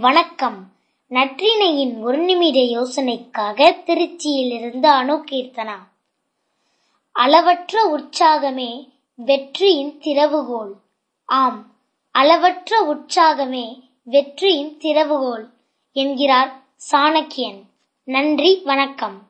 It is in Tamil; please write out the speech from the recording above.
வணக்கம். நற்றினையின் ஒரு நிமிட யோசனைக்காக திருச்சியிலிருந்து அணு கீர்த்தனா அளவற்ற உற்சாகமே வெற்றியின் திறவுகோல் ஆம் அளவற்ற உற்சாகமே வெற்றியின் திறவுகோல் என்கிறார் சாணக்கியன். நன்றி வணக்கம்.